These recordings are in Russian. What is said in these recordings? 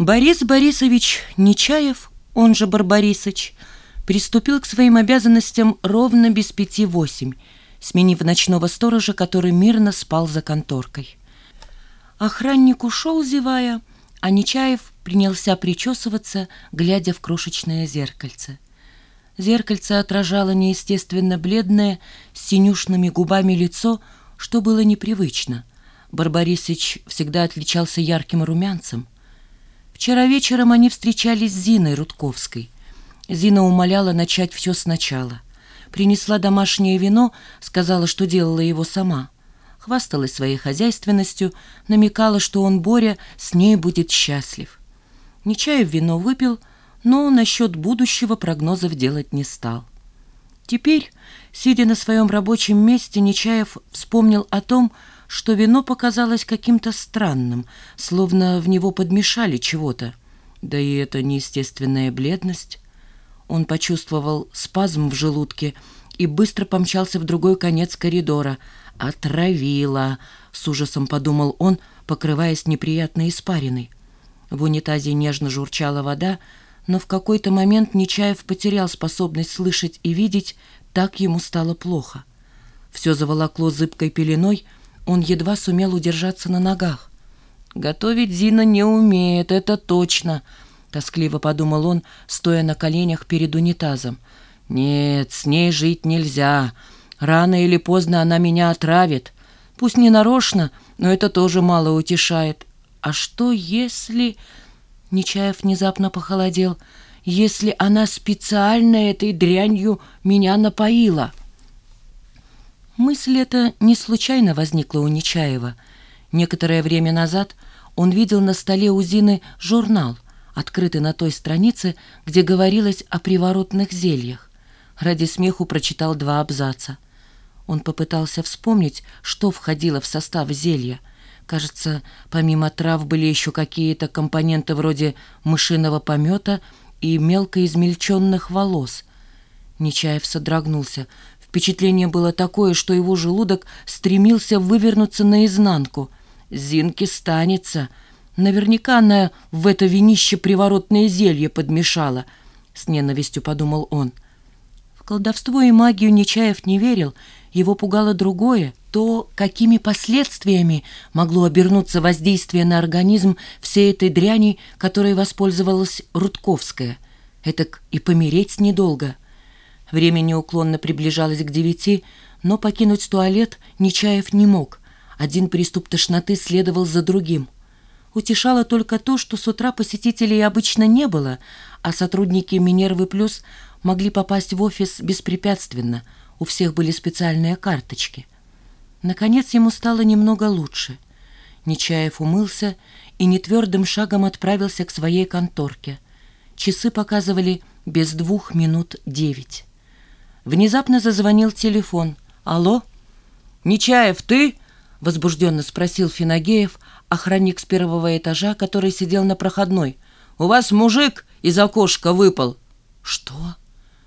Борис Борисович Нечаев, он же Барбарисыч, приступил к своим обязанностям ровно без пяти восемь, сменив ночного сторожа, который мирно спал за конторкой. Охранник ушел, зевая, а Нечаев принялся причесываться, глядя в крошечное зеркальце. Зеркальце отражало неестественно бледное, с синюшными губами лицо, что было непривычно. Барбарисыч всегда отличался ярким румянцем. Вчера вечером они встречались с Зиной Рудковской. Зина умоляла начать все сначала. Принесла домашнее вино, сказала, что делала его сама. Хвасталась своей хозяйственностью, намекала, что он, Боря, с ней будет счастлив. Нечаев вино выпил, но насчет будущего прогнозов делать не стал. Теперь, сидя на своем рабочем месте, Нечаев вспомнил о том, что вино показалось каким-то странным, словно в него подмешали чего-то. Да и эта неестественная бледность. Он почувствовал спазм в желудке и быстро помчался в другой конец коридора. «Отравила!» — с ужасом подумал он, покрываясь неприятной испариной. В унитазе нежно журчала вода, но в какой-то момент Нечаев потерял способность слышать и видеть, так ему стало плохо. Все заволокло зыбкой пеленой, он едва сумел удержаться на ногах. «Готовить Зина не умеет, это точно», — тоскливо подумал он, стоя на коленях перед унитазом. «Нет, с ней жить нельзя. Рано или поздно она меня отравит. Пусть не нарочно, но это тоже мало утешает. А что если...» Нечаев внезапно похолодел. «Если она специально этой дрянью меня напоила?» Мысль эта не случайно возникла у Нечаева. Некоторое время назад он видел на столе у Зины журнал, открытый на той странице, где говорилось о приворотных зельях. Ради смеху прочитал два абзаца. Он попытался вспомнить, что входило в состав зелья — Кажется, помимо трав были еще какие-то компоненты вроде мышиного помета и мелко измельченных волос. Нечаев содрогнулся. Впечатление было такое, что его желудок стремился вывернуться наизнанку. Зинке станется. Наверняка она в это винище приворотное зелье подмешала. С ненавистью подумал он. В колдовство и магию Нечаев не верил. Его пугало другое — то, какими последствиями могло обернуться воздействие на организм всей этой дряни, которой воспользовалась Рудковская. Этак и помереть недолго. Время неуклонно приближалось к девяти, но покинуть туалет Нечаев не мог. Один приступ тошноты следовал за другим. Утешало только то, что с утра посетителей обычно не было, а сотрудники Минервы Плюс могли попасть в офис беспрепятственно. У всех были специальные карточки. Наконец ему стало немного лучше. Нечаев умылся и нетвердым шагом отправился к своей конторке. Часы показывали без двух минут девять. Внезапно зазвонил телефон. «Алло?» «Нечаев, ты?» — возбужденно спросил Финагеев, охранник с первого этажа, который сидел на проходной. «У вас мужик из окошка выпал». «Что?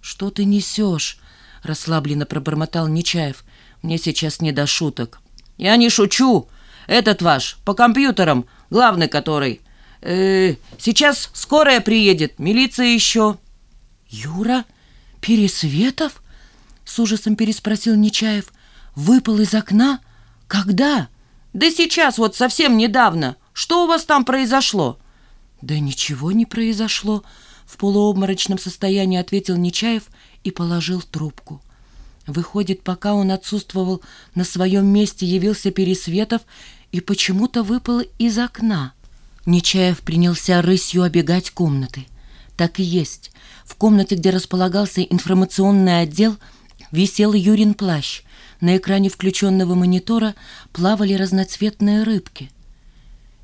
Что ты несешь?» — расслабленно пробормотал Нечаев. Мне сейчас не до шуток. Я не шучу. Этот ваш, по компьютерам, главный который. Э, сейчас скорая приедет, милиция еще. Юра Пересветов? С ужасом переспросил Нечаев. Выпал из окна? Когда? Да сейчас, вот совсем недавно. Что у вас там произошло? Да ничего не произошло. В полуобморочном состоянии ответил Нечаев и положил трубку. Выходит, пока он отсутствовал на своем месте, явился Пересветов и почему-то выпал из окна. Нечаев принялся рысью обегать комнаты. Так и есть. В комнате, где располагался информационный отдел, висел Юрин плащ. На экране включенного монитора плавали разноцветные рыбки.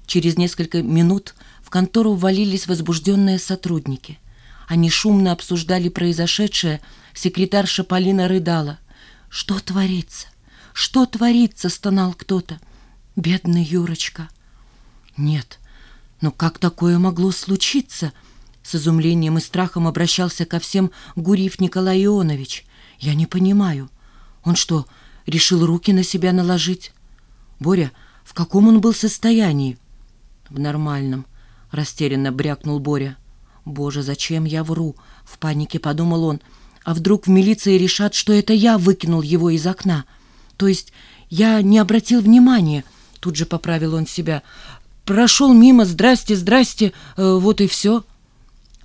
Через несколько минут в контору ввалились возбужденные сотрудники. Они шумно обсуждали произошедшее, Секретарша Полина рыдала. «Что творится? Что творится?» — стонал кто-то. «Бедный Юрочка!» «Нет, но как такое могло случиться?» С изумлением и страхом обращался ко всем Гурьев Николай Ионович. «Я не понимаю. Он что, решил руки на себя наложить?» «Боря, в каком он был состоянии?» «В нормальном», —— растерянно брякнул Боря. «Боже, зачем я вру?» — в панике подумал он. «А вдруг в милиции решат, что это я выкинул его из окна? То есть я не обратил внимания?» Тут же поправил он себя. «Прошел мимо, здрасте, здрасте, э, вот и все».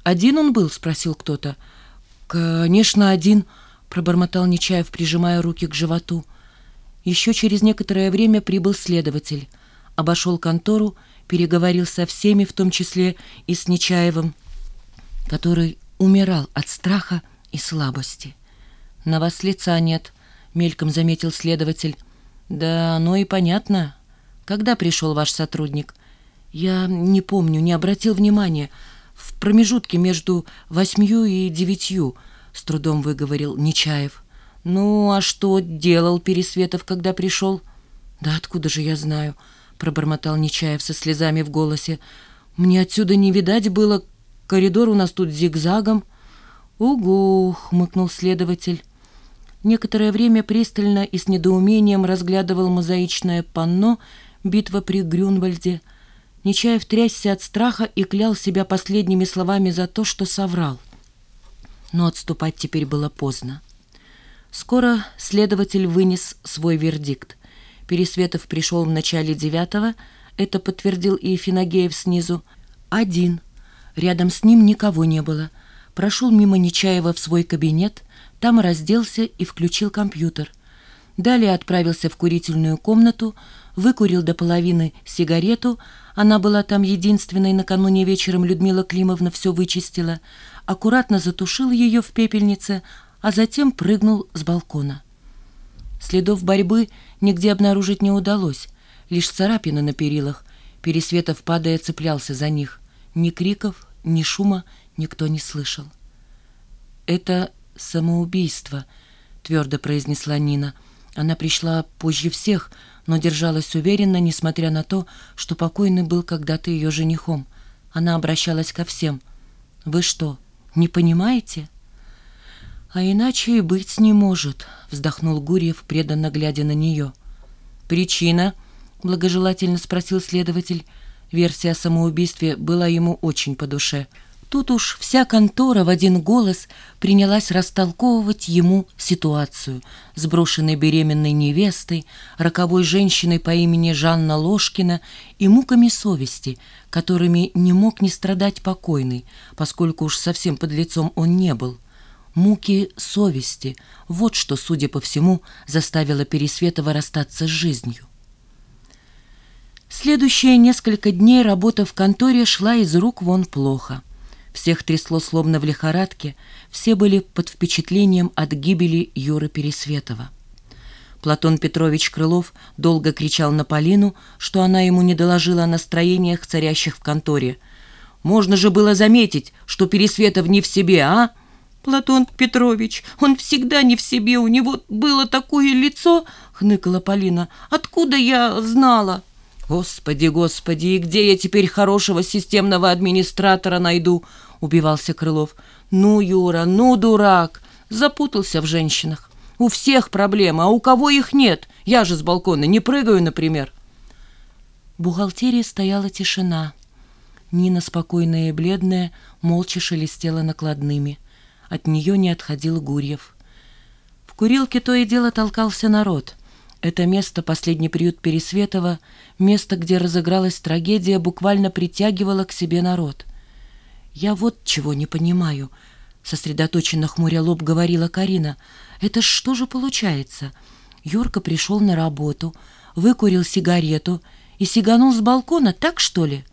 «Один он был?» — спросил кто-то. «Конечно, один», — пробормотал Нечаев, прижимая руки к животу. Еще через некоторое время прибыл следователь. Обошел контору, переговорил со всеми, в том числе и с Нечаевым, который умирал от страха и слабости. «На вас лица нет», — мельком заметил следователь. «Да оно и понятно. Когда пришел ваш сотрудник?» «Я не помню, не обратил внимания. В промежутке между восьмью и девятью», — с трудом выговорил Нечаев. «Ну, а что делал Пересветов, когда пришел?» «Да откуда же я знаю?» — пробормотал Нечаев со слезами в голосе. «Мне отсюда не видать было. Коридор у нас тут зигзагом». «Угу!» — хмыкнул следователь. Некоторое время пристально и с недоумением разглядывал мозаичное панно «Битва при Грюнвальде». Нечаев трясся от страха и клял себя последними словами за то, что соврал. Но отступать теперь было поздно. Скоро следователь вынес свой вердикт. Пересветов пришел в начале девятого, это подтвердил и Финагеев снизу. Один. Рядом с ним никого не было. Прошел мимо Нечаева в свой кабинет, там разделся и включил компьютер. Далее отправился в курительную комнату, выкурил до половины сигарету, она была там единственной, накануне вечером Людмила Климовна все вычистила, аккуратно затушил ее в пепельнице, а затем прыгнул с балкона. Следов борьбы нигде обнаружить не удалось, лишь царапины на перилах. Пересветов, падая, цеплялся за них. Ни криков, ни шума никто не слышал. «Это самоубийство», — твердо произнесла Нина. Она пришла позже всех, но держалась уверенно, несмотря на то, что покойный был когда-то ее женихом. Она обращалась ко всем. «Вы что, не понимаете?» «А иначе и быть не может», — вздохнул Гурьев, преданно глядя на нее. «Причина?» — благожелательно спросил следователь. Версия о самоубийстве была ему очень по душе — Тут уж вся контора в один голос принялась растолковывать ему ситуацию с брошенной беременной невестой, роковой женщиной по имени Жанна Ложкина и муками совести, которыми не мог не страдать покойный, поскольку уж совсем под лицом он не был. Муки совести — вот что, судя по всему, заставило Пересветова расстаться с жизнью. Следующие несколько дней работа в конторе шла из рук вон плохо — всех трясло словно в лихорадке, все были под впечатлением от гибели Юры Пересветова. Платон Петрович Крылов долго кричал на Полину, что она ему не доложила о настроениях, царящих в конторе. «Можно же было заметить, что Пересветов не в себе, а?» «Платон Петрович, он всегда не в себе, у него было такое лицо!» — хныкала Полина. «Откуда я знала?» «Господи, господи, и где я теперь хорошего системного администратора найду?» — убивался Крылов. «Ну, Юра, ну, дурак! Запутался в женщинах. У всех проблемы, а у кого их нет? Я же с балкона не прыгаю, например». В бухгалтерии стояла тишина. Нина, спокойная и бледная, молча шелестела накладными. От нее не отходил Гурьев. В курилке то и дело толкался народ — это место, последний приют Пересветова, место, где разыгралась трагедия, буквально притягивало к себе народ. «Я вот чего не понимаю», — сосредоточенно хмуря лоб говорила Карина. «Это что же получается? Юрка пришел на работу, выкурил сигарету и сиганул с балкона, так что ли?»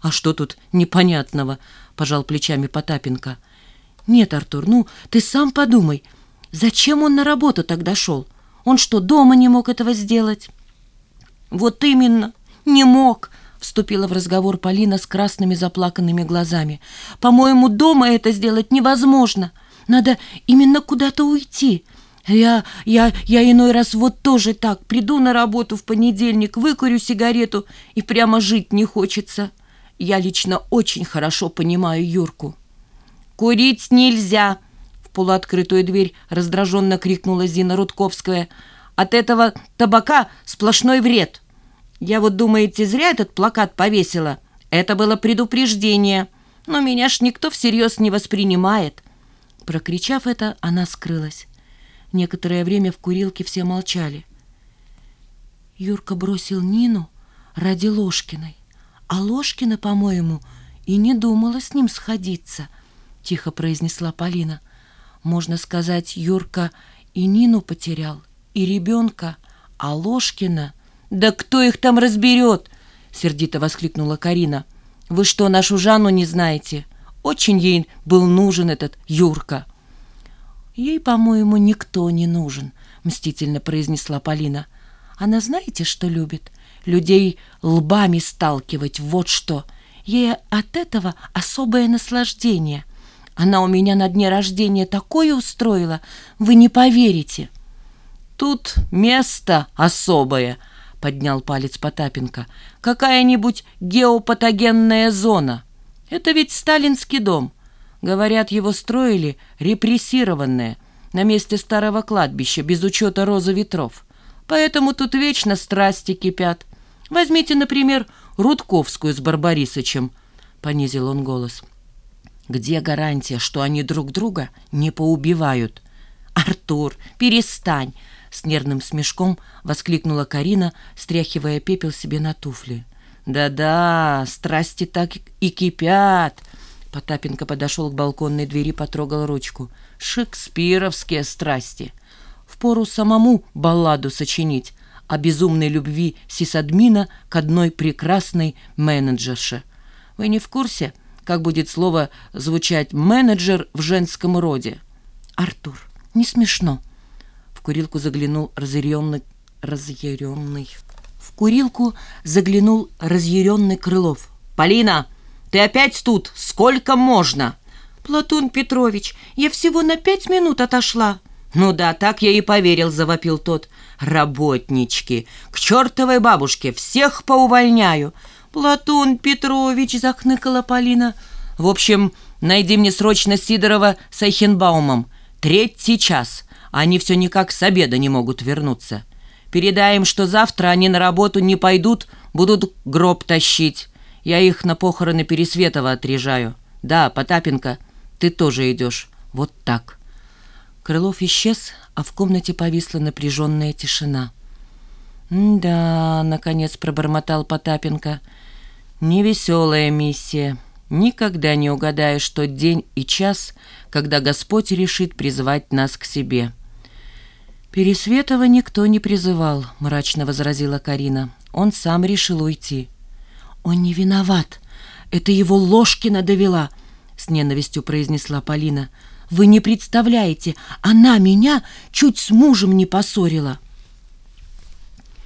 «А что тут непонятного?» — пожал плечами Потапенко. «Нет, Артур, ну, ты сам подумай, зачем он на работу тогда шел?» Он что, дома не мог этого сделать? Вот именно, не мог, вступила в разговор Полина с красными заплаканными глазами. По-моему, дома это сделать невозможно. Надо именно куда-то уйти. Я, я, я иной раз вот тоже так. Приду на работу в понедельник, выкурю сигарету, и прямо жить не хочется. Я лично очень хорошо понимаю Юрку. «Курить нельзя!» полуоткрытую дверь раздраженно крикнула Зина Рудковская. «От этого табака сплошной вред. Я вот, думаете, зря этот плакат повесила? Это было предупреждение, но меня ж никто всерьез не воспринимает». Прокричав это, она скрылась. Некоторое время в курилке все молчали. Юрка бросил Нину ради Ложкиной, а Ложкина, по-моему, и не думала с ним сходиться, тихо произнесла Полина. Можно сказать, Юрка и Нину потерял, и ребенка, а Ложкина... «Да кто их там разберет?» — сердито воскликнула Карина. «Вы что, нашу Жанну не знаете? Очень ей был нужен этот Юрка». «Ей, по-моему, никто не нужен», — мстительно произнесла Полина. «Она знаете, что любит? Людей лбами сталкивать, вот что. Ей от этого особое наслаждение. Она у меня на дне рождения такое устроила, вы не поверите». «Тут место особое», — поднял палец Потапенко. «Какая-нибудь геопатогенная зона. Это ведь сталинский дом. Говорят, его строили репрессированные, на месте старого кладбища, без учета розы ветров. Поэтому тут вечно страсти кипят. Возьмите, например, Рудковскую с Барбарисычем», — понизил он голос. «Где гарантия, что они друг друга не поубивают?» «Артур, перестань!» С нервным смешком воскликнула Карина, стряхивая пепел себе на туфли. «Да-да, страсти так и кипят!» Потапенко подошел к балконной двери, потрогал ручку. «Шекспировские страсти! Впору самому балладу сочинить о безумной любви сисадмина к одной прекрасной менеджерше. Вы не в курсе, как будет слово звучать «менеджер» в женском роде?» «Артур, не смешно!» В курилку заглянул разъяренный... разъяренный... В курилку заглянул разъяренный Крылов. «Полина, ты опять тут? Сколько можно?» «Платон Петрович, я всего на пять минут отошла». «Ну да, так я и поверил», — завопил тот. «Работнички! К чертовой бабушке! Всех поувольняю!» «Платон Петрович!» — захныкала Полина. «В общем, найди мне срочно Сидорова с Айхенбаумом. Третий час. Они все никак с обеда не могут вернуться. Передай им, что завтра они на работу не пойдут, будут гроб тащить. Я их на похороны Пересветова отрежаю. Да, Потапенко, ты тоже идешь. Вот так». Крылов исчез, а в комнате повисла напряженная тишина. «Да», — наконец пробормотал Потапенко, — «невеселая миссия». Никогда не угадаешь тот день и час, когда Господь решит призвать нас к себе. «Пересветова никто не призывал», — мрачно возразила Карина. «Он сам решил уйти». «Он не виноват. Это его Ложкина довела», — с ненавистью произнесла Полина. «Вы не представляете, она меня чуть с мужем не поссорила».